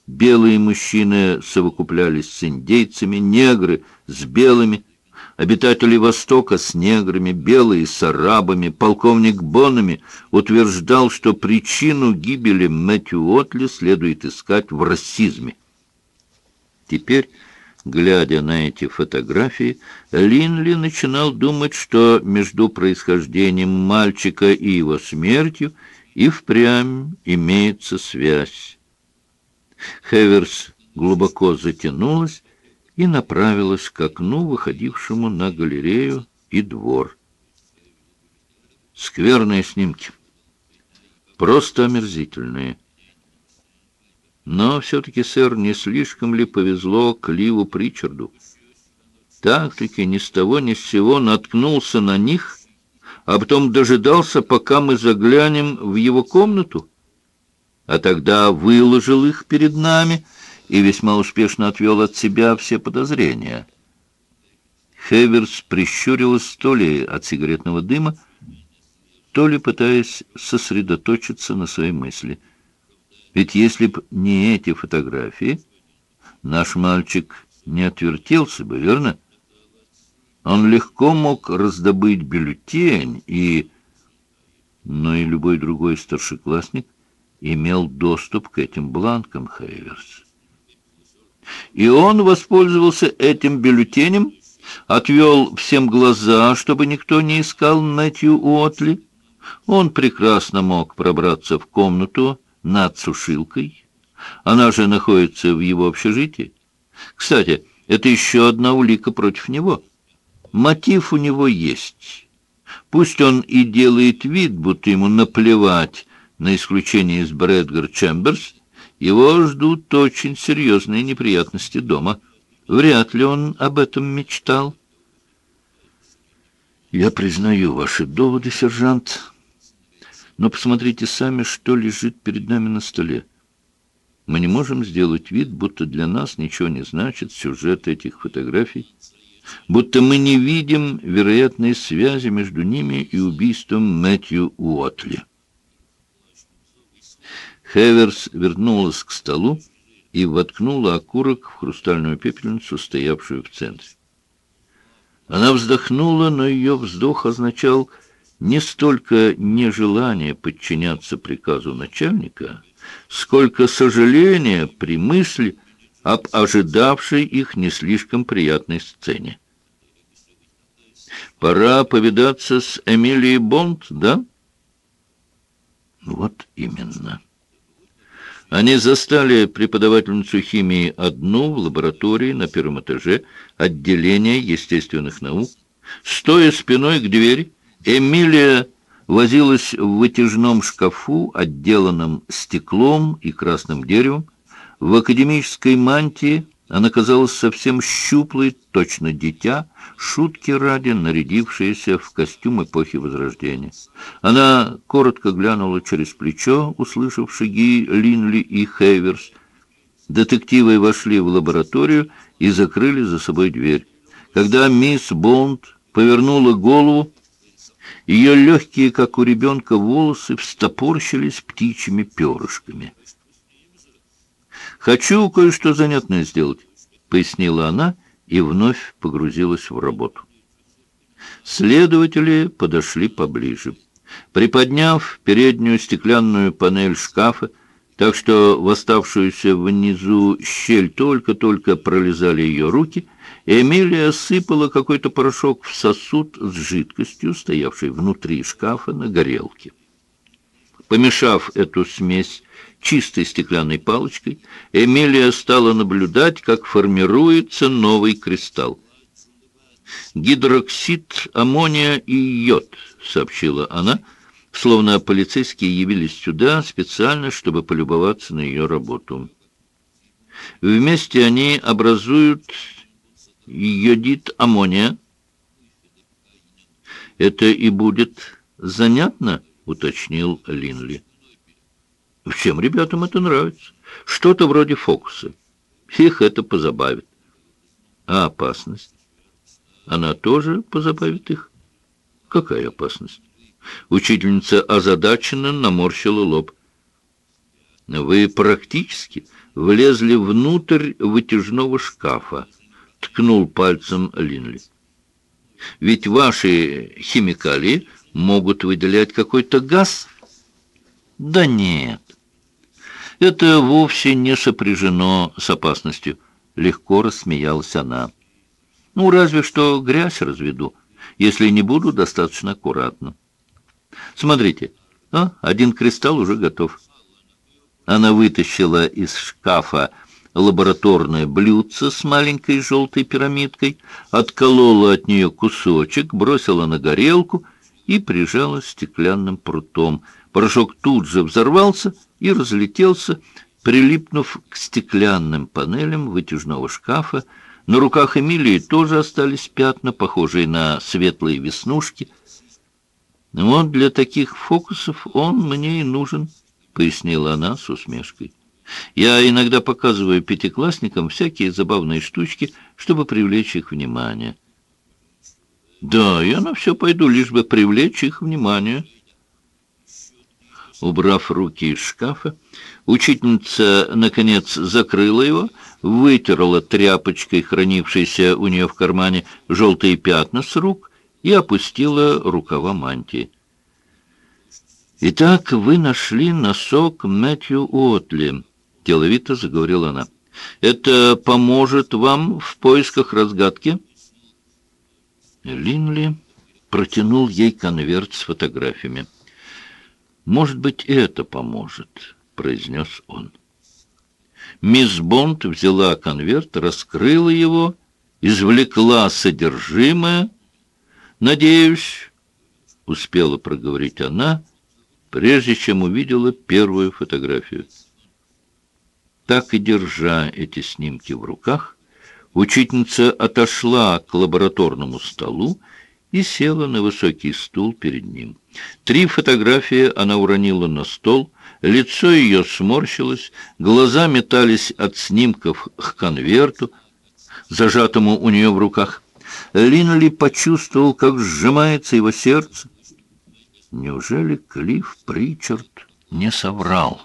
Белые мужчины совокуплялись с индейцами, негры с белыми, Обитатели Востока с неграми, белые с арабами, полковник Бонами утверждал, что причину гибели Мэтью Отли следует искать в расизме. Теперь, глядя на эти фотографии, Линли начинал думать, что между происхождением мальчика и его смертью и впрямь имеется связь. Хеверс глубоко затянулась и направилась к окну, выходившему на галерею и двор. Скверные снимки. Просто омерзительные. Но все-таки, сэр, не слишком ли повезло Кливу Причарду? Так-таки ни с того ни с сего наткнулся на них, а потом дожидался, пока мы заглянем в его комнату, а тогда выложил их перед нами — и весьма успешно отвел от себя все подозрения. Хеверс прищурилась то ли от сигаретного дыма, то ли пытаясь сосредоточиться на своей мысли. Ведь если б не эти фотографии, наш мальчик не отвертелся бы, верно? Он легко мог раздобыть бюллетень и... Но и любой другой старшеклассник имел доступ к этим бланкам Хейверс. И он воспользовался этим бюллетенем, отвел всем глаза, чтобы никто не искал Мэтью Уотли. Он прекрасно мог пробраться в комнату над сушилкой. Она же находится в его общежитии. Кстати, это еще одна улика против него. Мотив у него есть. Пусть он и делает вид, будто ему наплевать на исключение из Брэдгар Чемберс, его ждут очень серьезные неприятности дома. Вряд ли он об этом мечтал. Я признаю ваши доводы, сержант, но посмотрите сами, что лежит перед нами на столе. Мы не можем сделать вид, будто для нас ничего не значит сюжет этих фотографий, будто мы не видим вероятной связи между ними и убийством Мэтью Уотли. Хеверс вернулась к столу и воткнула окурок в хрустальную пепельницу, стоявшую в центре. Она вздохнула, но ее вздох означал не столько нежелание подчиняться приказу начальника, сколько сожаление при мысли об ожидавшей их не слишком приятной сцене. «Пора повидаться с Эмилией Бонд, да?» «Вот именно». Они застали преподавательницу химии одну в лаборатории на первом этаже отделения естественных наук. Стоя спиной к двери, Эмилия возилась в вытяжном шкафу, отделанном стеклом и красным деревом. В академической мантии она казалась совсем щуплой, точно дитя, шутки ради нарядившаяся в костюм эпохи Возрождения. Она коротко глянула через плечо, услышав шаги Линли и Хейверс. Детективы вошли в лабораторию и закрыли за собой дверь. Когда мисс Бонд повернула голову, ее легкие, как у ребенка, волосы встопорщились птичьими перышками. «Хочу кое-что занятное сделать», — пояснила она и вновь погрузилась в работу. Следователи подошли поближе. Приподняв переднюю стеклянную панель шкафа, так что в оставшуюся внизу щель только-только пролезали ее руки, Эмилия сыпала какой-то порошок в сосуд с жидкостью, стоявшей внутри шкафа на горелке. Помешав эту смесь чистой стеклянной палочкой, Эмилия стала наблюдать, как формируется новый кристалл. «Гидроксид аммония и йод», — сообщила она, словно полицейские явились сюда специально, чтобы полюбоваться на ее работу. Вместе они образуют йодид аммония. «Это и будет занятно?» — уточнил Линли. Всем ребятам это нравится. Что-то вроде фокуса. Их это позабавит. А опасность? Она тоже позабавит их? Какая опасность? Учительница озадаченно наморщила лоб. Вы практически влезли внутрь вытяжного шкафа, ткнул пальцем Линли. Ведь ваши химикалии могут выделять какой-то газ. Да нет, это вовсе не сопряжено с опасностью. Легко рассмеялась она. Ну, разве что грязь разведу, если не буду достаточно аккуратно. Смотрите, а, один кристалл уже готов. Она вытащила из шкафа лабораторное блюдце с маленькой желтой пирамидкой, отколола от нее кусочек, бросила на горелку и прижала стеклянным прутом. Порошок тут же взорвался и разлетелся, прилипнув к стеклянным панелям вытяжного шкафа. На руках Эмилии тоже остались пятна, похожие на светлые веснушки. «Вот для таких фокусов он мне и нужен», — пояснила она с усмешкой. Я иногда показываю пятиклассникам всякие забавные штучки, чтобы привлечь их внимание. Да, я на все пойду, лишь бы привлечь их внимание. Убрав руки из шкафа, учительница, наконец, закрыла его, вытерла тряпочкой, хранившейся у нее в кармане, желтые пятна с рук и опустила рукава мантии. «Итак, вы нашли носок Мэтью Уотли», — деловито заговорила она. «Это поможет вам в поисках разгадки?» Линли протянул ей конверт с фотографиями. «Может быть, это поможет», — произнес он. Мисс Бонд взяла конверт, раскрыла его, извлекла содержимое. «Надеюсь», — успела проговорить она, прежде чем увидела первую фотографию. Так и держа эти снимки в руках, учительница отошла к лабораторному столу и села на высокий стул перед ним. Три фотографии она уронила на стол, лицо ее сморщилось, глаза метались от снимков к конверту, зажатому у нее в руках. Линли почувствовал, как сжимается его сердце. Неужели Клифф Причард не соврал?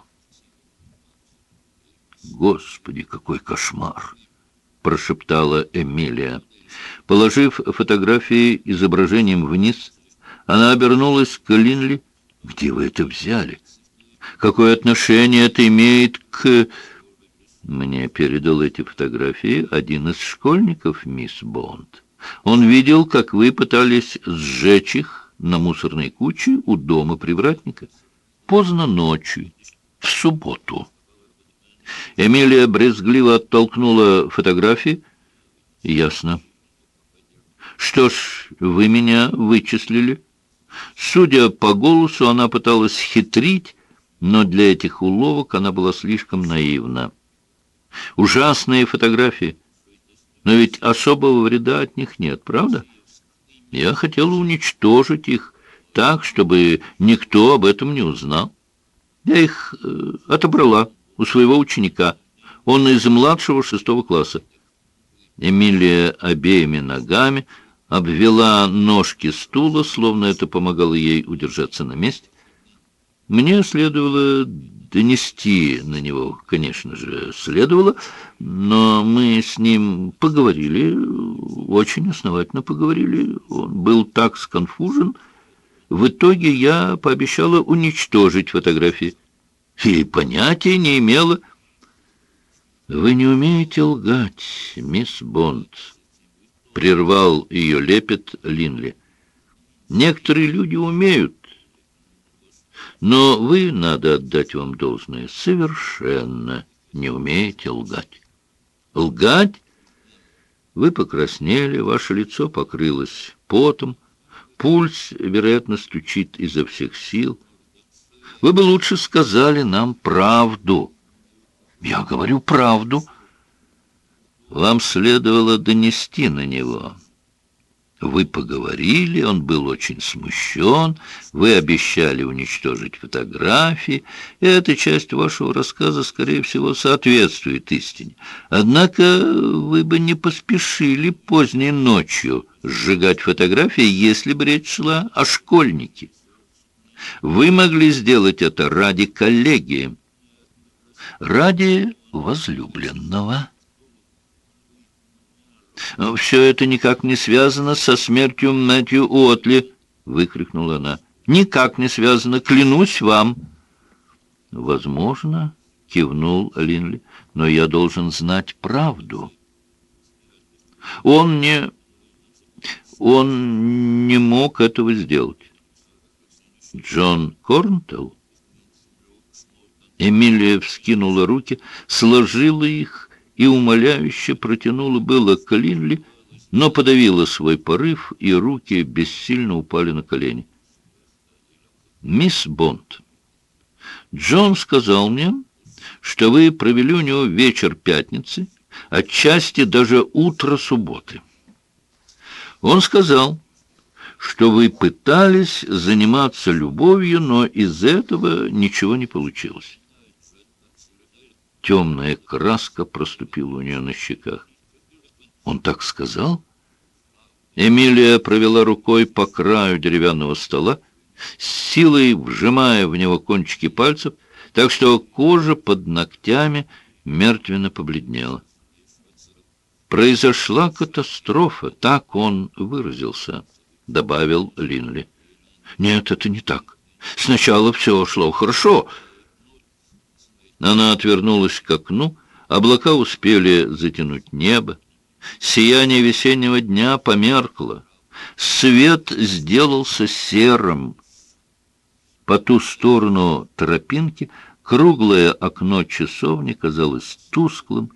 «Господи, какой кошмар!» — прошептала Эмилия. Положив фотографии изображением вниз, она обернулась к Линли. «Где вы это взяли? Какое отношение это имеет к...» Мне передал эти фотографии один из школьников, мисс Бонд. Он видел, как вы пытались сжечь их на мусорной куче у дома привратника. Поздно ночью, в субботу. Эмилия брезгливо оттолкнула фотографии. Ясно. Что ж, вы меня вычислили. Судя по голосу, она пыталась хитрить, но для этих уловок она была слишком наивна. Ужасные фотографии. Но ведь особого вреда от них нет, правда? Я хотела уничтожить их так, чтобы никто об этом не узнал. Я их э, отобрала у своего ученика. Он из младшего шестого класса. Эмилия обеими ногами обвела ножки стула, словно это помогало ей удержаться на месте. Мне следовало донести на него, конечно же, следовало, но мы с ним поговорили, очень основательно поговорили. Он был так сконфужен. В итоге я пообещала уничтожить фотографии и понятия не имела. «Вы не умеете лгать, мисс Бонд», — прервал ее лепет Линли. «Некоторые люди умеют, но вы, надо отдать вам должное, совершенно не умеете лгать. Лгать? Вы покраснели, ваше лицо покрылось потом, пульс, вероятно, стучит изо всех сил. Вы бы лучше сказали нам правду. Я говорю правду. Вам следовало донести на него. Вы поговорили, он был очень смущен, вы обещали уничтожить фотографии, и эта часть вашего рассказа, скорее всего, соответствует истине. Однако вы бы не поспешили поздней ночью сжигать фотографии, если бы речь шла о школьнике. Вы могли сделать это ради коллеги, ради возлюбленного. «Все это никак не связано со смертью Мэтью Уотли!» — выкрикнула она. «Никак не связано, клянусь вам!» «Возможно, — кивнул Линли, — но я должен знать правду». Он не... он не мог этого сделать. Джон Корнтелл? Эмилия вскинула руки, сложила их и умоляюще протянула было к Линли, но подавила свой порыв, и руки бессильно упали на колени. «Мисс Бонд, Джон сказал мне, что вы провели у него вечер пятницы, отчасти даже утро субботы. Он сказал, что вы пытались заниматься любовью, но из этого ничего не получилось. Темная краска проступила у нее на щеках. Он так сказал? Эмилия провела рукой по краю деревянного стола, силой вжимая в него кончики пальцев, так что кожа под ногтями мертвенно побледнела. «Произошла катастрофа», — так он выразился, — добавил Линли. «Нет, это не так. Сначала все шло хорошо». Она отвернулась к окну, облака успели затянуть небо. Сияние весеннего дня померкло. Свет сделался серым. По ту сторону тропинки круглое окно часовни казалось тусклым.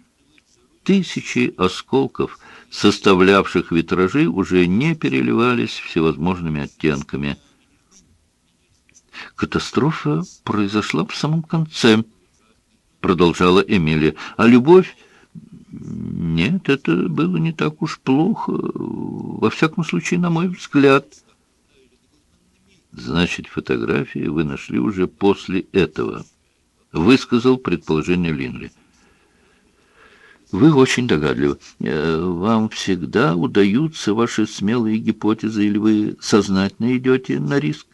Тысячи осколков, составлявших витражи, уже не переливались всевозможными оттенками. «Катастрофа произошла в самом конце», — продолжала Эмилия. «А любовь нет, это было не так уж плохо, во всяком случае, на мой взгляд. Значит, фотографии вы нашли уже после этого, высказал предположение Линли. Вы очень догадливы. Э, вам всегда удаются ваши смелые гипотезы, или вы сознательно идете на риск?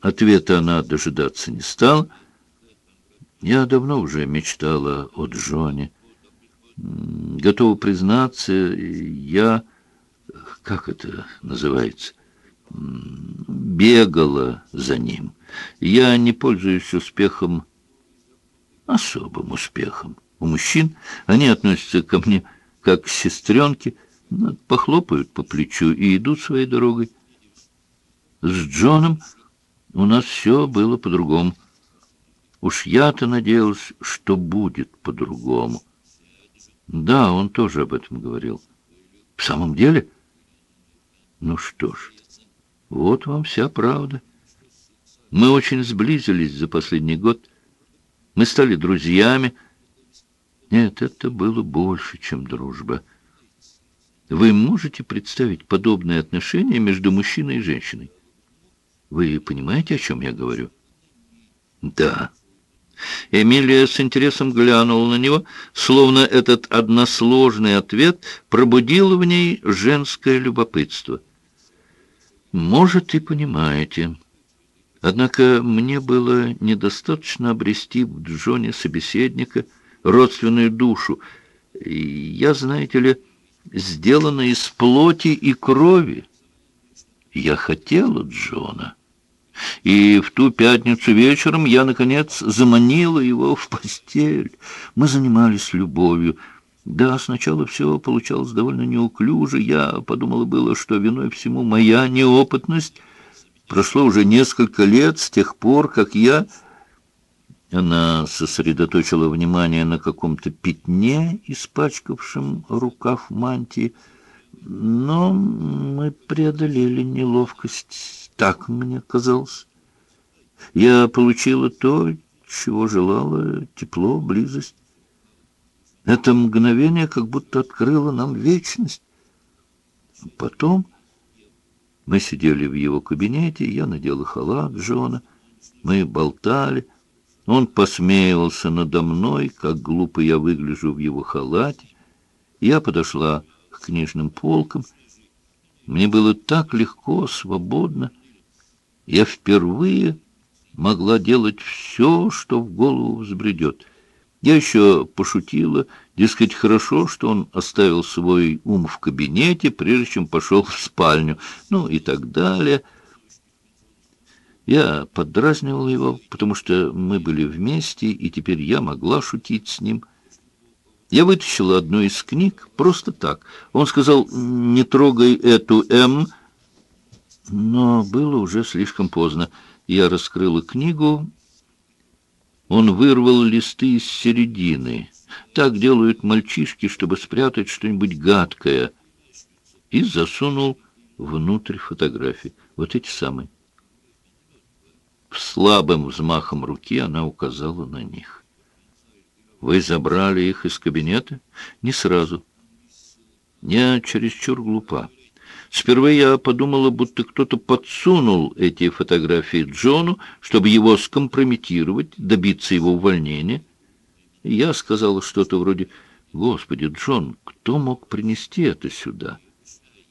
Ответа она дожидаться не стала. Я давно уже мечтала о Джоне. Готова признаться, я, как это называется, бегала за ним. Я не пользуюсь успехом, особым успехом. У мужчин они относятся ко мне как к сестренке, похлопают по плечу и идут своей дорогой. С Джоном у нас все было по-другому. Уж я-то надеялась, что будет по-другому. Да, он тоже об этом говорил. В самом деле? Ну что ж, вот вам вся правда. Мы очень сблизились за последний год. Мы стали друзьями. Нет, это было больше, чем дружба. Вы можете представить подобные отношения между мужчиной и женщиной? Вы понимаете, о чем я говорю? Да. Эмилия с интересом глянула на него, словно этот односложный ответ пробудил в ней женское любопытство. «Может, и понимаете. Однако мне было недостаточно обрести в Джоне собеседника, родственную душу. Я, знаете ли, сделана из плоти и крови. Я хотела Джона». И в ту пятницу вечером я, наконец, заманила его в постель. Мы занимались любовью. Да, сначала все получалось довольно неуклюже. Я подумала было, что виной всему моя неопытность. Прошло уже несколько лет с тех пор, как я... Она сосредоточила внимание на каком-то пятне, испачкавшем рукав мантии. Но мы преодолели неловкость так мне казалось. Я получила то, чего желала, тепло, близость. Это мгновение как будто открыло нам вечность. Потом мы сидели в его кабинете, я надела халат Джона, мы болтали. Он посмеивался надо мной, как глупо я выгляжу в его халате. Я подошла к книжным полкам. Мне было так легко, свободно я впервые могла делать все, что в голову взбредет. Я еще пошутила, дескать, хорошо, что он оставил свой ум в кабинете, прежде чем пошел в спальню, ну и так далее. Я подразнивал его, потому что мы были вместе, и теперь я могла шутить с ним. Я вытащила одну из книг просто так. Он сказал, не трогай эту М, но было уже слишком поздно. Я раскрыла книгу он вырвал листы из середины. Так делают мальчишки, чтобы спрятать что-нибудь гадкое. И засунул внутрь фотографии. Вот эти самые. Слабым взмахом руки она указала на них. «Вы забрали их из кабинета?» «Не сразу. Я чересчур глупа. Сперва я подумала, будто кто-то подсунул эти фотографии Джону, чтобы его скомпрометировать, добиться его увольнения. Я сказала что-то вроде «Господи, Джон, кто мог принести это сюда?»